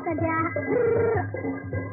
大家。